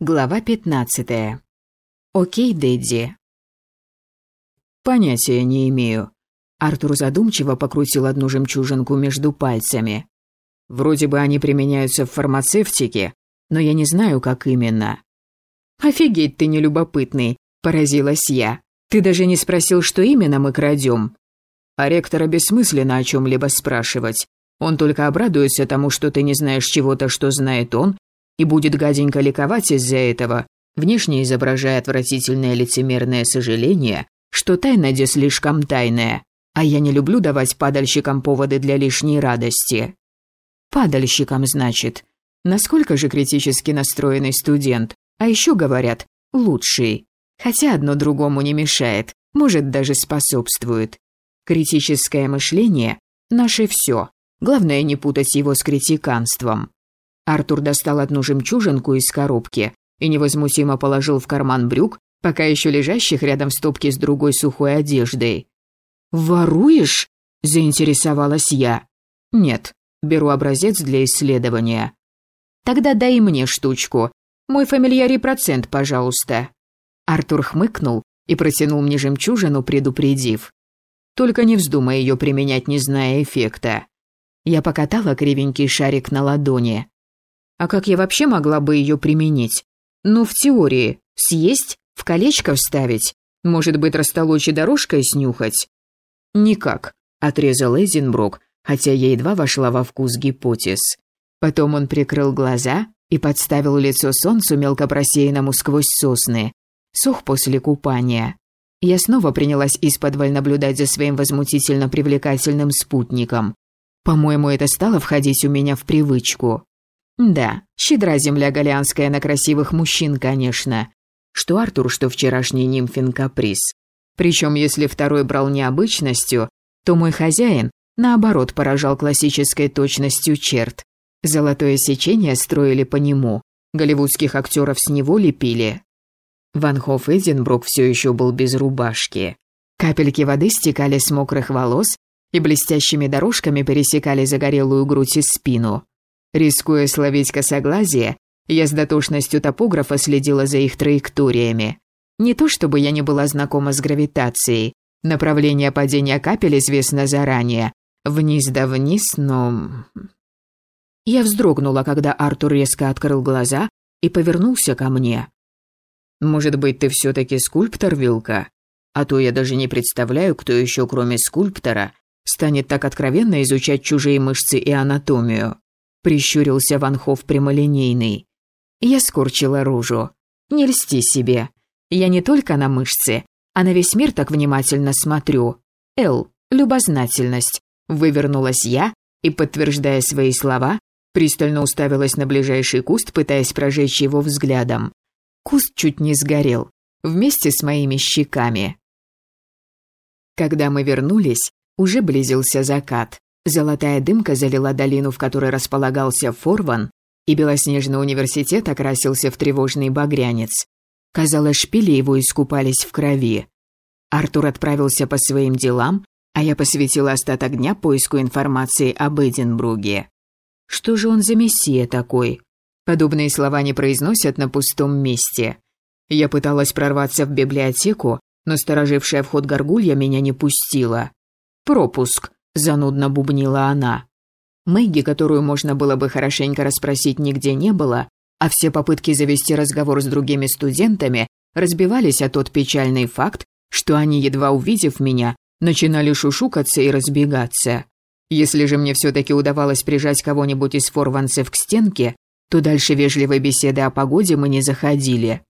Глава 15. Окей, Дэдди. Понятия не имею. Артур задумчиво покрутил одну жемчужинку между пальцами. Вроде бы они применяются в фармацевтике, но я не знаю, как именно. Офигеть ты нелюбопытный, поразилась я. Ты даже не спросил, что именно мы крадем. А ректора бессмысленно о чем-либо спрашивать. Он только обрадуется тому, что ты не знаешь чего-то, что знает он, и будет гаденько ликовать из-за этого, внешне изображая отвратительное лицемерное сожаление, что тайна де слишком тайная, а я не люблю давать падальщикам поводы для лишней радости. Падальщикам, значит. Насколько же критически настроенный студент, а еще говорят, лучший. Хотя одно другому не мешает, может даже способствует. Критическое мышление – наше все. Главное не путать его с критиканством. Артур достал одну жемчужинку из коробки и невозмутимо положил в карман брюк, пока еще лежащих рядом стопки с другой сухой одеждой. «Воруешь?» – заинтересовалась я. «Нет, беру образец для исследования». «Тогда дай мне штучку. Мой фамильярий процент, пожалуйста». Артур хмыкнул и протянул мне жемчужину, предупредив. «Только не вздумай ее применять, не зная эффекта». Я покатала кривенький шарик на ладони. А как я вообще могла бы ее применить? Ну, в теории. Съесть, в колечко вставить, может быть, растолочь и дорожкой снюхать? Никак, отрезал Эзенбрук, хотя я едва вошла во вкус гипотез. Потом он прикрыл глаза и подставил лицо солнцу мелко просеянному сквозь сосны. Сух после купания. Я снова принялась исподволь наблюдать за своим возмутительно привлекательным спутником. По-моему, это стало входить у меня в привычку. Да, щедра земля голианская на красивых мужчин, конечно. Что Артур, что вчерашний нимфин каприз. Причем, если второй брал необычностью, то мой хозяин, наоборот, поражал классической точностью черт. Золотое сечение строили по нему, голливудских актеров с него лепили. Ван Хофф Эдинбрук все еще был без рубашки. Капельки воды стекали с мокрых волос и блестящими дорожками пересекали загорелую грудь и спину. Рискуя словить косоглазие, я с дотошностью топографа следила за их траекториями. Не то чтобы я не была знакома с гравитацией. Направление падения капель известно заранее. Вниз да вниз, но... Я вздрогнула, когда Артур резко открыл глаза и повернулся ко мне. «Может быть, ты все-таки скульптор, Вилка? А то я даже не представляю, кто еще, кроме скульптора, станет так откровенно изучать чужие мышцы и анатомию». – прищурился Ванхов прямолинейный. Я скорчила рожу. «Не льсти себе. Я не только на мышцы, а на весь мир так внимательно смотрю. Эл, любознательность». Вывернулась я и, подтверждая свои слова, пристально уставилась на ближайший куст, пытаясь прожечь его взглядом. Куст чуть не сгорел, вместе с моими щеками. Когда мы вернулись, уже близился закат. Золотая дымка залила долину, в которой располагался Форван, и белоснежный университет окрасился в тревожный багрянец. Казалось, шпили его искупались в крови. Артур отправился по своим делам, а я посвятила остаток дня поиску информации об Эдинбруге. Что же он за мессия такой? Подобные слова не произносят на пустом месте. Я пыталась прорваться в библиотеку, но сторожившая вход горгулья меня не пустила. Пропуск занудно бубнила она. Мэгги, которую можно было бы хорошенько расспросить, нигде не было, а все попытки завести разговор с другими студентами разбивались о тот печальный факт, что они, едва увидев меня, начинали шушукаться и разбегаться. Если же мне все-таки удавалось прижать кого-нибудь из форванцев к стенке, то дальше вежливой беседы о погоде мы не заходили.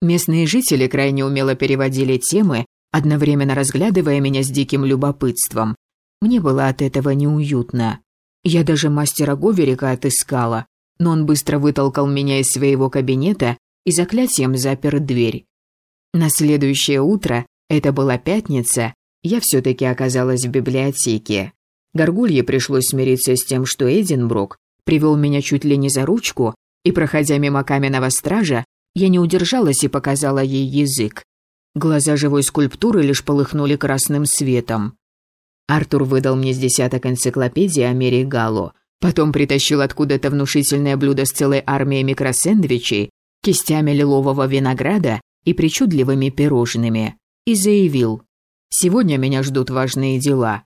Местные жители крайне умело переводили темы, одновременно разглядывая меня с диким любопытством, мне было от этого неуютно. Я даже мастера Говерика отыскала, но он быстро вытолкал меня из своего кабинета и заклятием запер дверь. На следующее утро, это была пятница, я все-таки оказалась в библиотеке. Горгулье пришлось смириться с тем, что Эдинбрук привел меня чуть ли не за ручку, и, проходя мимо каменного стража, я не удержалась и показала ей язык. Глаза живой скульптуры лишь полыхнули красным светом. Артур выдал мне с десяток энциклопедий о мире Галло, потом притащил откуда-то внушительное блюдо с целой армией микросэндвичей, кистями лилового винограда и причудливыми пирожными, и заявил «Сегодня меня ждут важные дела».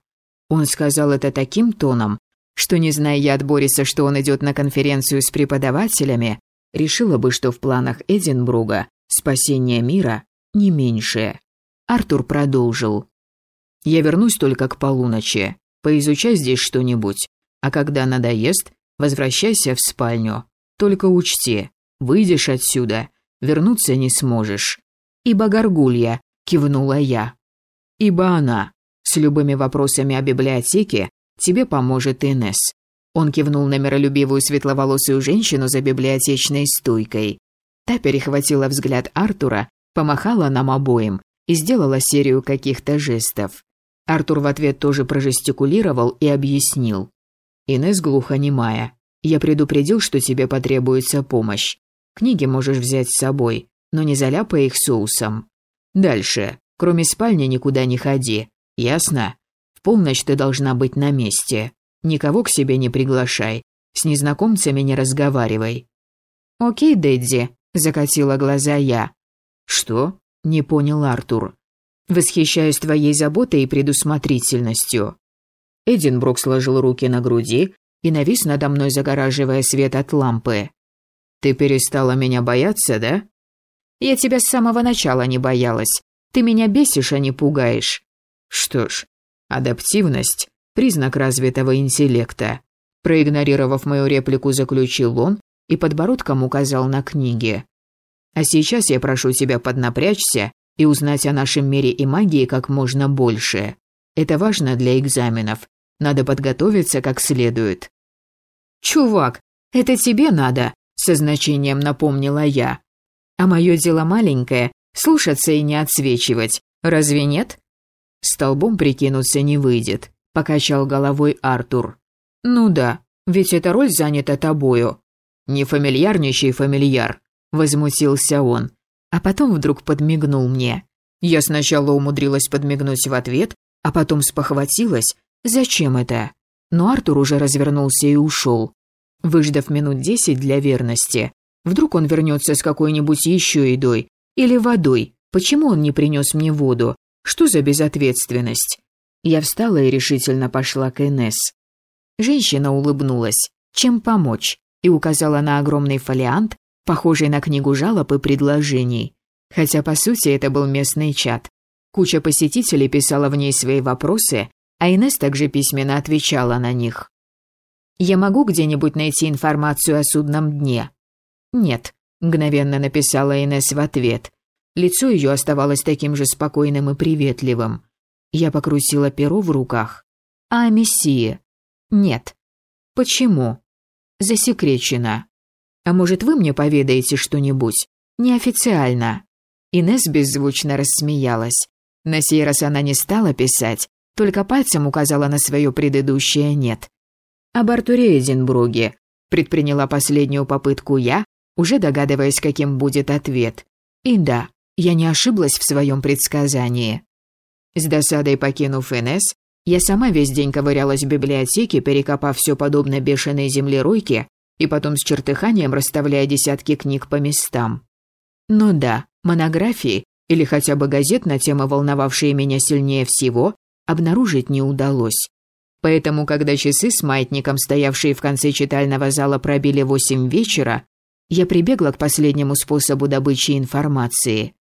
Он сказал это таким тоном, что, не зная я от Бориса, что он идет на конференцию с преподавателями, решила бы, что в планах Эдинбруга спасение мира не меньше. Артур продолжил. «Я вернусь только к полуночи. Поизучай здесь что-нибудь. А когда надоест, возвращайся в спальню. Только учти, выйдешь отсюда, вернуться не сможешь. Ибо горгулья, кивнула я. Ибо она. С любыми вопросами о библиотеке тебе поможет Инес. Он кивнул на миролюбивую светловолосую женщину за библиотечной стойкой. Та перехватила взгляд Артура, помахала нам обоим и сделала серию каких-то жестов. Артур в ответ тоже прожестикулировал и объяснил. «Инесс глухонемая. Я предупредил, что тебе потребуется помощь. Книги можешь взять с собой, но не заляпай их соусом. Дальше. Кроме спальни никуда не ходи. Ясно? В полночь ты должна быть на месте. Никого к себе не приглашай. С незнакомцами не разговаривай». «Окей, Дэдди», – закатила глаза я. «Что?» – не понял Артур. «Восхищаюсь твоей заботой и предусмотрительностью». Эдинбрук сложил руки на груди и навис надо мной, загораживая свет от лампы. «Ты перестала меня бояться, да?» «Я тебя с самого начала не боялась. Ты меня бесишь, а не пугаешь». «Что ж, адаптивность – признак развитого интеллекта». Проигнорировав мою реплику, заключил он и подбородком указал на книги. «А сейчас я прошу тебя поднапрячься и узнать о нашем мире и магии как можно больше. Это важно для экзаменов. Надо подготовиться как следует». «Чувак, это тебе надо», – со значением напомнила я. «А мое дело маленькое – слушаться и не отсвечивать. Разве нет?» «Столбом прикинуться не выйдет», – покачал головой Артур. «Ну да, ведь эта роль занята тобою». «Не фамильярничай, фамильяр», – возмутился он, а потом вдруг подмигнул мне. Я сначала умудрилась подмигнуть в ответ, а потом спохватилась, зачем это? Но Артур уже развернулся и ушел. Выждав минут десять для верности, вдруг он вернется с какой-нибудь еще едой или водой. Почему он не принес мне воду? Что за безответственность? Я встала и решительно пошла к Энесс. Женщина улыбнулась. Чем помочь? И указала на огромный фолиант, похожий на книгу жалоб и предложений. Хотя, по сути, это был местный чат. Куча посетителей писала в ней свои вопросы, а Инесс также письменно отвечала на них. «Я могу где-нибудь найти информацию о судном дне?» «Нет», — мгновенно написала Инесс в ответ. Лицо ее оставалось таким же спокойным и приветливым. Я покрутила перо в руках. «А мессия?» «Нет». «Почему?» «Засекречено». «А может, вы мне поведаете что-нибудь? Неофициально?» Инесс беззвучно рассмеялась. На сей раз она не стала писать, только пальцем указала на свое предыдущее «нет». «Об Артуре Эдинбруге», предприняла последнюю попытку я, уже догадываясь, каким будет ответ. И да, я не ошиблась в своем предсказании. С досадой покинув НС, я сама весь день ковырялась в библиотеке, перекопав все подобно бешеной землеройке и потом с чертыханием расставляя десятки книг по местам. Но да, монографии или хотя бы газет на темы, волновавшие меня сильнее всего, обнаружить не удалось. Поэтому, когда часы с маятником, стоявшие в конце читального зала, пробили восемь вечера, я прибегла к последнему способу добычи информации.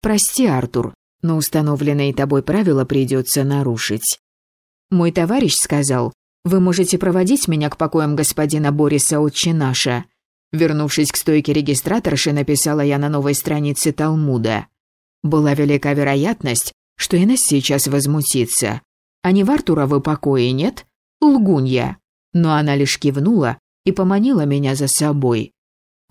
«Прости, Артур, но установленные тобой правила придется нарушить». Мой товарищ сказал, «Вы можете проводить меня к покоям господина Бориса Отчинаша». Вернувшись к стойке регистраторши, написала я на новой странице Талмуда. Была велика вероятность, что Инесс сейчас возмутится. А не в Артуровы покои нет? Лгунья. Но она лишь кивнула и поманила меня за собой.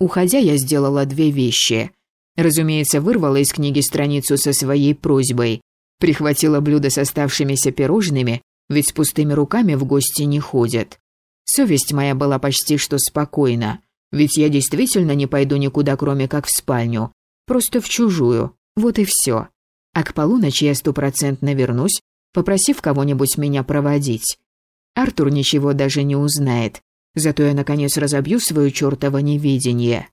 Уходя, я сделала две вещи. Разумеется, вырвала из книги страницу со своей просьбой. Прихватила блюдо с оставшимися пирожными, ведь с пустыми руками в гости не ходят. Совесть моя была почти что спокойна, ведь я действительно не пойду никуда, кроме как в спальню. Просто в чужую. Вот и все. А к полуночи я стопроцентно вернусь, попросив кого-нибудь меня проводить. Артур ничего даже не узнает, Зато я, наконец, разобью свое чертово невидение.